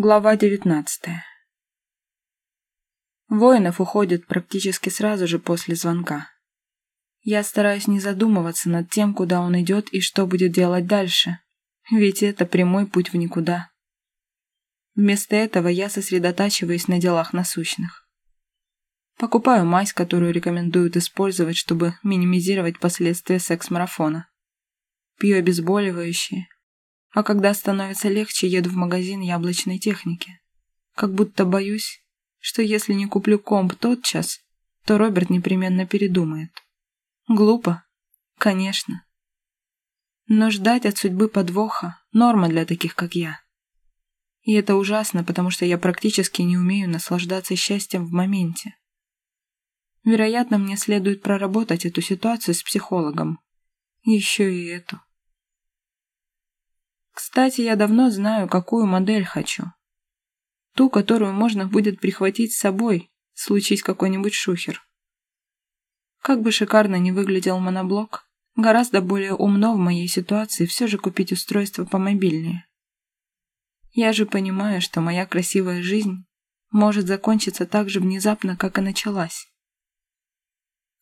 Глава девятнадцатая. Воинов уходит практически сразу же после звонка. Я стараюсь не задумываться над тем, куда он идет и что будет делать дальше, ведь это прямой путь в никуда. Вместо этого я сосредотачиваюсь на делах насущных. Покупаю мазь, которую рекомендуют использовать, чтобы минимизировать последствия секс-марафона. Пью обезболивающие, а когда становится легче, еду в магазин яблочной техники. Как будто боюсь, что если не куплю комп тотчас, то Роберт непременно передумает. Глупо? Конечно. Но ждать от судьбы подвоха – норма для таких, как я. И это ужасно, потому что я практически не умею наслаждаться счастьем в моменте. Вероятно, мне следует проработать эту ситуацию с психологом. Еще и эту. Кстати, я давно знаю, какую модель хочу. Ту, которую можно будет прихватить с собой, случись какой-нибудь шухер. Как бы шикарно ни выглядел моноблок, гораздо более умно в моей ситуации все же купить устройство помобильнее. Я же понимаю, что моя красивая жизнь может закончиться так же внезапно, как и началась.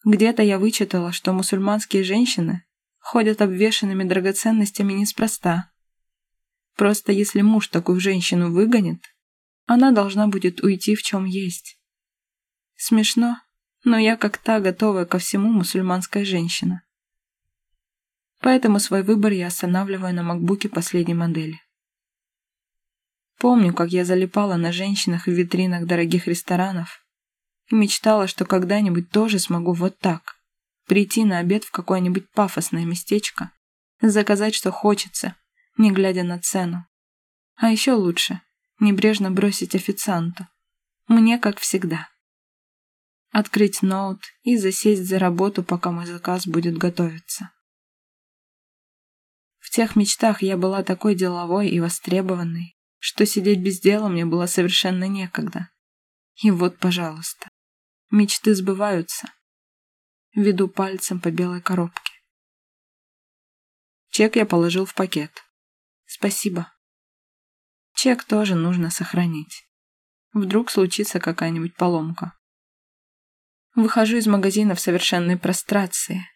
Где-то я вычитала, что мусульманские женщины ходят обвешанными драгоценностями неспроста, Просто если муж такую женщину выгонит, она должна будет уйти в чем есть. Смешно, но я как та готовая ко всему мусульманская женщина. Поэтому свой выбор я останавливаю на макбуке последней модели. Помню, как я залипала на женщинах в витринах дорогих ресторанов и мечтала, что когда-нибудь тоже смогу вот так прийти на обед в какое-нибудь пафосное местечко, заказать, что хочется, не глядя на цену. А еще лучше небрежно бросить официанту. Мне как всегда. Открыть ноут и засесть за работу, пока мой заказ будет готовиться. В тех мечтах я была такой деловой и востребованной, что сидеть без дела мне было совершенно некогда. И вот, пожалуйста, мечты сбываются. Веду пальцем по белой коробке. Чек я положил в пакет. Спасибо. Чек тоже нужно сохранить. Вдруг случится какая-нибудь поломка. Выхожу из магазина в совершенной прострации.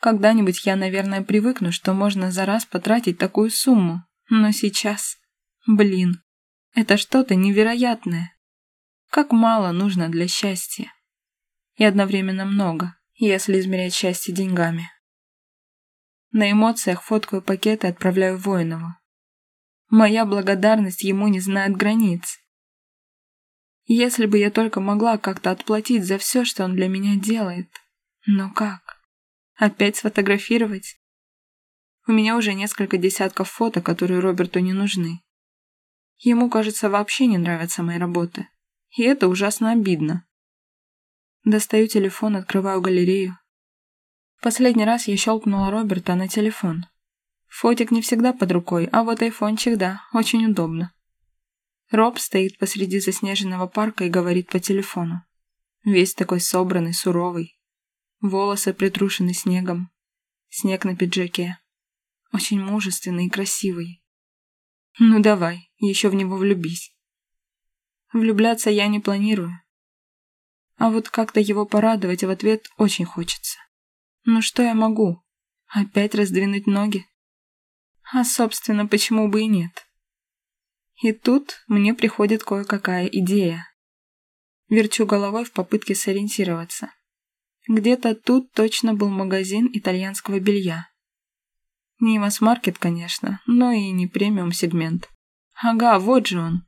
Когда-нибудь я, наверное, привыкну, что можно за раз потратить такую сумму. Но сейчас... Блин, это что-то невероятное. Как мало нужно для счастья. И одновременно много, если измерять счастье деньгами. На эмоциях фоткаю пакеты и отправляю Воинову. Моя благодарность ему не знает границ. Если бы я только могла как-то отплатить за все, что он для меня делает. Но как? Опять сфотографировать? У меня уже несколько десятков фото, которые Роберту не нужны. Ему, кажется, вообще не нравятся мои работы. И это ужасно обидно. Достаю телефон, открываю галерею. Последний раз я щелкнула Роберта на телефон. Фотик не всегда под рукой, а вот айфончик, да, очень удобно. Роб стоит посреди заснеженного парка и говорит по телефону. Весь такой собранный, суровый. Волосы притрушены снегом. Снег на пиджаке. Очень мужественный и красивый. Ну давай, еще в него влюбись. Влюбляться я не планирую. А вот как-то его порадовать в ответ очень хочется. Ну что я могу? Опять раздвинуть ноги? А, собственно, почему бы и нет? И тут мне приходит кое-какая идея. Верчу головой в попытке сориентироваться. Где-то тут точно был магазин итальянского белья. Не масс-маркет, конечно, но и не премиум-сегмент. Ага, вот же он.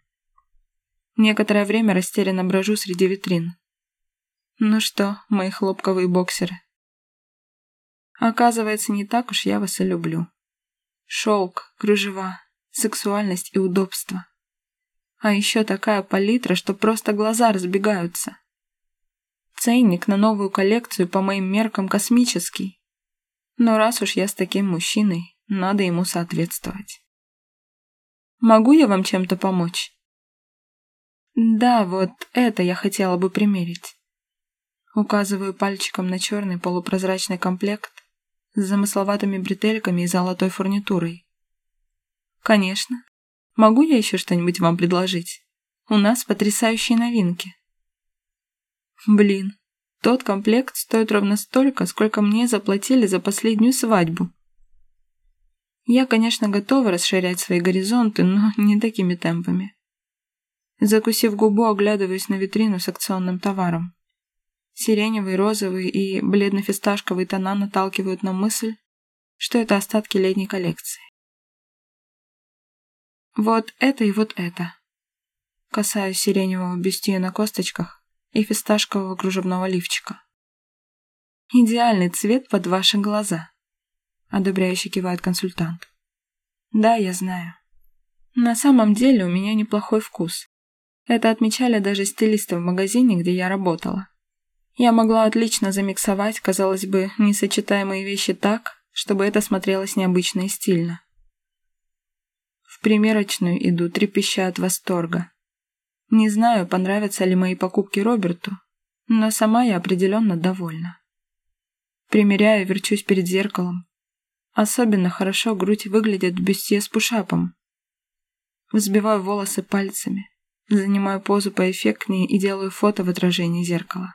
Некоторое время растерянно брожу среди витрин. Ну что, мои хлопковые боксеры? Оказывается, не так уж я вас и люблю. Шелк, кружева, сексуальность и удобство. А еще такая палитра, что просто глаза разбегаются. Ценник на новую коллекцию по моим меркам космический. Но раз уж я с таким мужчиной, надо ему соответствовать. Могу я вам чем-то помочь? Да, вот это я хотела бы примерить. Указываю пальчиком на черный полупрозрачный комплект, с замысловатыми бретельками и золотой фурнитурой. Конечно. Могу я еще что-нибудь вам предложить? У нас потрясающие новинки. Блин, тот комплект стоит ровно столько, сколько мне заплатили за последнюю свадьбу. Я, конечно, готова расширять свои горизонты, но не такими темпами. Закусив губу, оглядываюсь на витрину с акционным товаром. Сиреневый, розовый и бледно-фисташковый тона наталкивают на мысль, что это остатки летней коллекции. Вот это и вот это. Касаюсь сиреневого бюстье на косточках и фисташкового кружевного лифчика. Идеальный цвет под ваши глаза одобряюще кивает консультант. Да, я знаю. На самом деле у меня неплохой вкус. Это отмечали даже стилисты в магазине, где я работала. Я могла отлично замиксовать, казалось бы, несочетаемые вещи так, чтобы это смотрелось необычно и стильно. В примерочную иду, трепеща от восторга. Не знаю, понравятся ли мои покупки Роберту, но сама я определенно довольна. Примеряю, верчусь перед зеркалом, Особенно хорошо грудь выглядит в бюсте с пушапом. Взбиваю волосы пальцами, занимаю позу поэффектнее и делаю фото в отражении зеркала.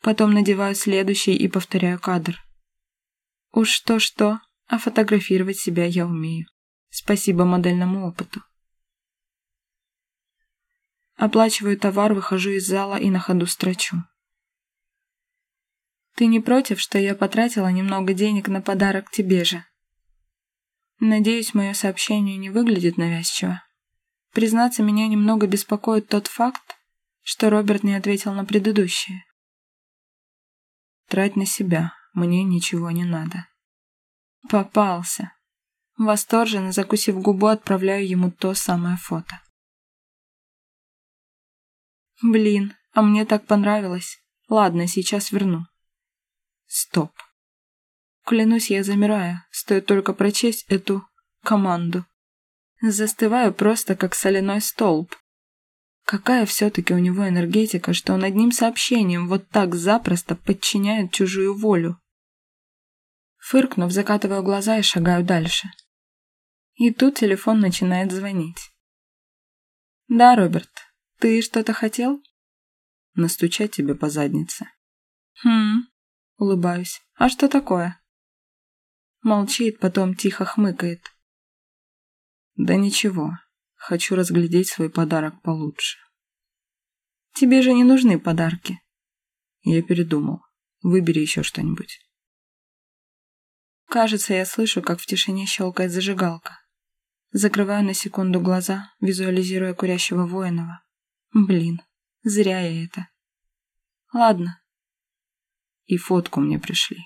Потом надеваю следующий и повторяю кадр. Уж что-что, а фотографировать себя я умею. Спасибо модельному опыту. Оплачиваю товар, выхожу из зала и на ходу строчу. Ты не против, что я потратила немного денег на подарок тебе же? Надеюсь, мое сообщение не выглядит навязчиво. Признаться, меня немного беспокоит тот факт, что Роберт не ответил на предыдущее. Трать на себя, мне ничего не надо. Попался. Восторженно, закусив губу, отправляю ему то самое фото. Блин, а мне так понравилось. Ладно, сейчас верну. Стоп. Клянусь, я замираю, стоит только прочесть эту команду. Застываю просто как соляной столб. Какая все-таки у него энергетика, что он одним сообщением вот так запросто подчиняет чужую волю. Фыркнув, закатываю глаза и шагаю дальше. И тут телефон начинает звонить. «Да, Роберт, ты что-то хотел?» «Настучать тебе по заднице». «Хм, Улыбаюсь. «А что такое?» Молчит, потом тихо хмыкает. «Да ничего. Хочу разглядеть свой подарок получше». «Тебе же не нужны подарки». Я передумал. Выбери еще что-нибудь. Кажется, я слышу, как в тишине щелкает зажигалка. Закрываю на секунду глаза, визуализируя курящего воинова. Блин, зря я это. Ладно, и фотку мне пришли.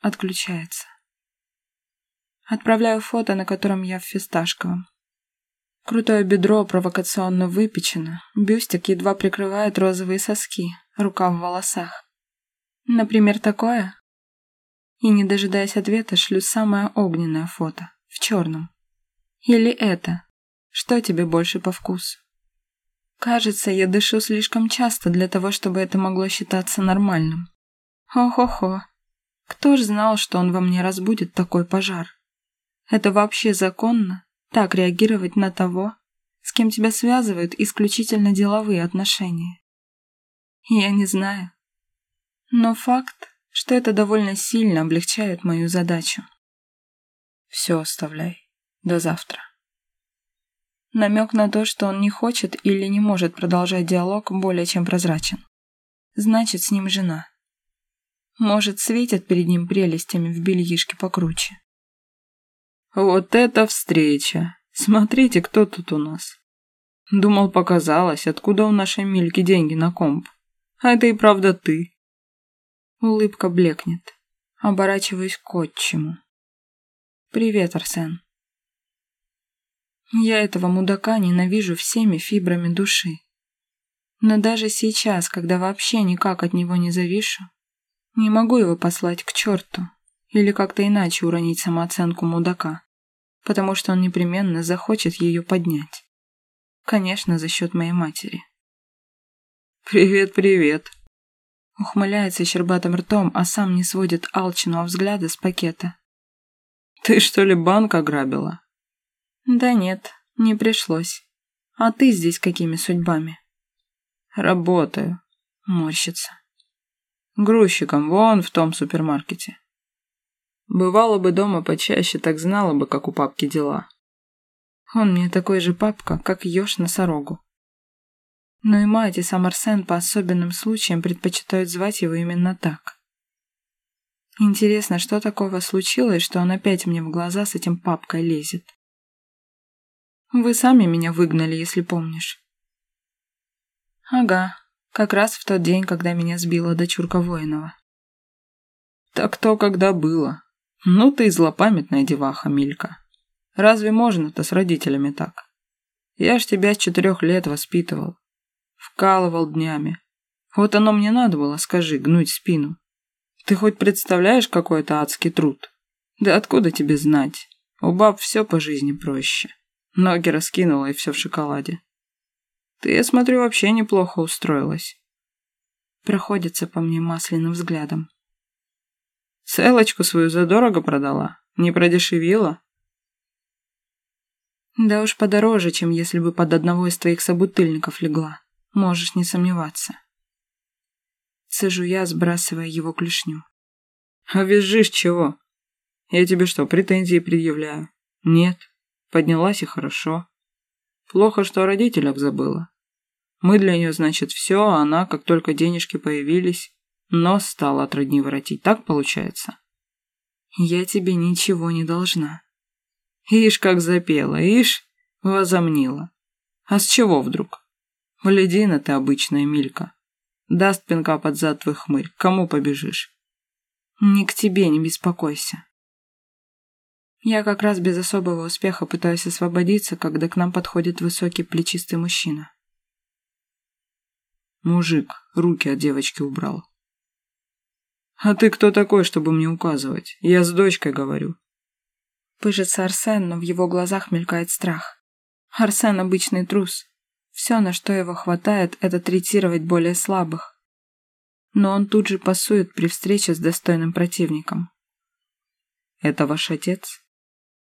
Отключается. Отправляю фото, на котором я в фисташковом. Крутое бедро провокационно выпечено, бюстик едва прикрывает розовые соски, рука в волосах. Например, такое? И, не дожидаясь ответа, шлю самое огненное фото, в черном. Или это? Что тебе больше по вкусу? Кажется, я дышу слишком часто для того, чтобы это могло считаться нормальным. Ох-охо. Кто ж знал, что он во мне разбудит такой пожар? Это вообще законно? Так реагировать на того, с кем тебя связывают исключительно деловые отношения? Я не знаю. Но факт, что это довольно сильно облегчает мою задачу. Все оставляй. До завтра. Намек на то, что он не хочет или не может продолжать диалог, более чем прозрачен. Значит, с ним жена. Может, светят перед ним прелестями в бельишке покруче. Вот это встреча! Смотрите, кто тут у нас. Думал, показалось, откуда у нашей Мильки деньги на комп. А это и правда ты. Улыбка блекнет. Оборачиваюсь к отчиму. Привет, Арсен. Я этого мудака ненавижу всеми фибрами души. Но даже сейчас, когда вообще никак от него не завишу, не могу его послать к черту или как-то иначе уронить самооценку мудака, потому что он непременно захочет ее поднять. Конечно, за счет моей матери. «Привет, привет!» Ухмыляется щербатым ртом, а сам не сводит алчного взгляда с пакета. «Ты что ли банк ограбила?» Да нет, не пришлось. А ты здесь какими судьбами? Работаю. Морщится. Грузчиком вон в том супермаркете. Бывало бы дома почаще, так знала бы, как у папки дела. Он мне такой же папка, как еж носорогу. Но и мать, и сам Арсен по особенным случаям предпочитают звать его именно так. Интересно, что такого случилось, что он опять мне в глаза с этим папкой лезет? Вы сами меня выгнали, если помнишь. Ага, как раз в тот день, когда меня сбила дочурка Воинова. Так то когда было. Ну ты злопамятная деваха, Милька. Разве можно-то с родителями так? Я ж тебя с четырех лет воспитывал. Вкалывал днями. Вот оно мне надо было, скажи, гнуть спину. Ты хоть представляешь, какой это адский труд? Да откуда тебе знать? У баб все по жизни проще. Ноги раскинула, и все в шоколаде. Ты, я смотрю, вообще неплохо устроилась. Проходится по мне масляным взглядом. Целочку свою задорого продала? Не продешевила? Да уж подороже, чем если бы под одного из твоих собутыльников легла. Можешь не сомневаться. Сажу я, сбрасывая его клешню. А визжишь чего? Я тебе что, претензии предъявляю? Нет. Поднялась и хорошо. Плохо, что о родителях забыла. Мы для нее, значит, все, а она, как только денежки появились, нос стала от родни воротить. Так получается? Я тебе ничего не должна. Ишь, как запела, ишь, возомнила. А с чего вдруг? Бледина ты обычная, Милька. Даст пинка под зад твой хмырь. Кому побежишь? Не к тебе, не беспокойся. Я как раз без особого успеха пытаюсь освободиться, когда к нам подходит высокий плечистый мужчина. Мужик руки от девочки убрал. А ты кто такой, чтобы мне указывать? Я с дочкой говорю. Пыжится Арсен, но в его глазах мелькает страх. Арсен обычный трус. Все, на что его хватает, это третировать более слабых. Но он тут же пасует при встрече с достойным противником. «Это ваш отец?»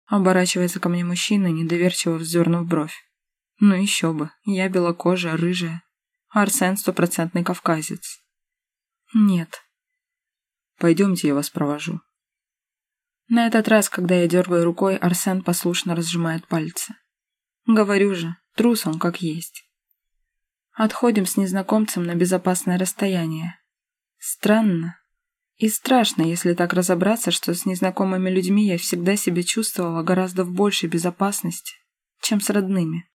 Оборачивается ко мне мужчина, недоверчиво вздернув бровь. Ну еще бы, я белокожая, рыжая. Арсен стопроцентный кавказец. Нет. Пойдемте, я вас провожу. На этот раз, когда я дергаю рукой, Арсен послушно разжимает пальцы. Говорю же, трус он как есть. Отходим с незнакомцем на безопасное расстояние. Странно. И страшно, если так разобраться, что с незнакомыми людьми я всегда себя чувствовала гораздо в большей безопасности, чем с родными.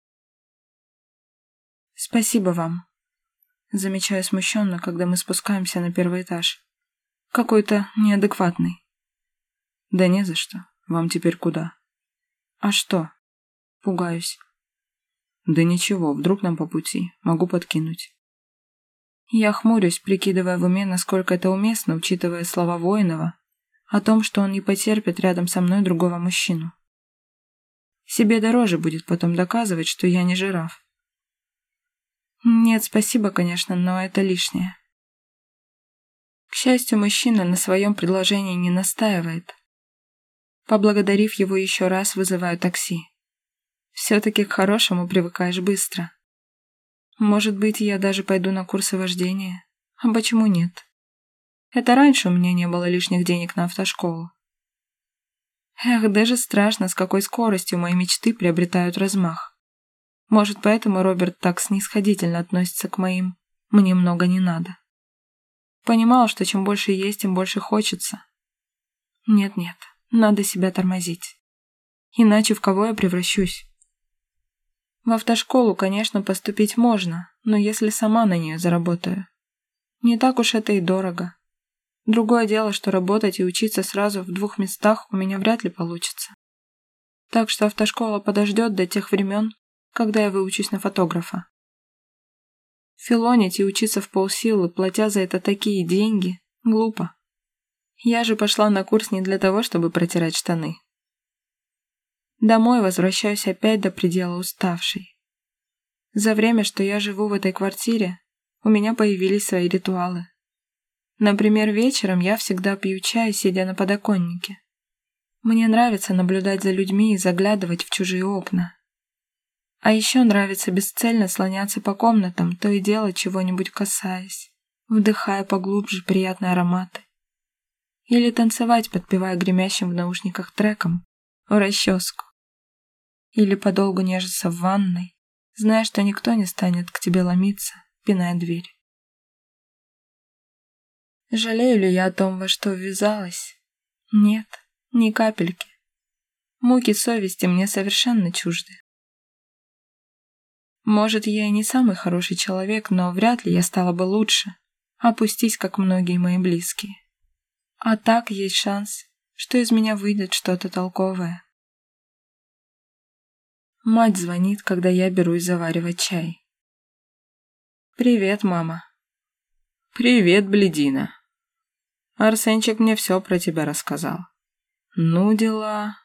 Спасибо вам. Замечаю смущенно, когда мы спускаемся на первый этаж. Какой-то неадекватный. Да не за что. Вам теперь куда? А что? Пугаюсь. Да ничего, вдруг нам по пути. Могу подкинуть. Я хмурюсь, прикидывая в уме, насколько это уместно, учитывая слова Воинова о том, что он не потерпит рядом со мной другого мужчину. Себе дороже будет потом доказывать, что я не жираф. Нет, спасибо, конечно, но это лишнее. К счастью, мужчина на своем предложении не настаивает. Поблагодарив его еще раз, вызываю такси. Все-таки к хорошему привыкаешь быстро. Может быть, я даже пойду на курсы вождения. А почему нет? Это раньше у меня не было лишних денег на автошколу. Эх, даже страшно, с какой скоростью мои мечты приобретают размах. Может, поэтому Роберт так снисходительно относится к моим «мне много не надо». Понимал, что чем больше есть, тем больше хочется. Нет-нет, надо себя тормозить. Иначе в кого я превращусь? В автошколу, конечно, поступить можно, но если сама на нее заработаю. Не так уж это и дорого. Другое дело, что работать и учиться сразу в двух местах у меня вряд ли получится. Так что автошкола подождет до тех времен, когда я выучусь на фотографа. Филонить и учиться в полсилы, платя за это такие деньги, глупо. Я же пошла на курс не для того, чтобы протирать штаны. Домой возвращаюсь опять до предела уставшей. За время, что я живу в этой квартире, у меня появились свои ритуалы. Например, вечером я всегда пью чай, сидя на подоконнике. Мне нравится наблюдать за людьми и заглядывать в чужие окна. А еще нравится бесцельно слоняться по комнатам, то и дело чего-нибудь касаясь, вдыхая поглубже приятные ароматы. Или танцевать, подпевая гремящим в наушниках треком в расческу. Или подолгу нежиться в ванной, зная, что никто не станет к тебе ломиться, пиная дверь. Жалею ли я о том, во что ввязалась? Нет, ни капельки. Муки совести мне совершенно чужды. Может, я и не самый хороший человек, но вряд ли я стала бы лучше, опустись, как многие мои близкие. А так есть шанс, что из меня выйдет что-то толковое. Мать звонит, когда я берусь заваривать чай. «Привет, мама». «Привет, бледина. Арсенчик мне все про тебя рассказал. Ну, дела...»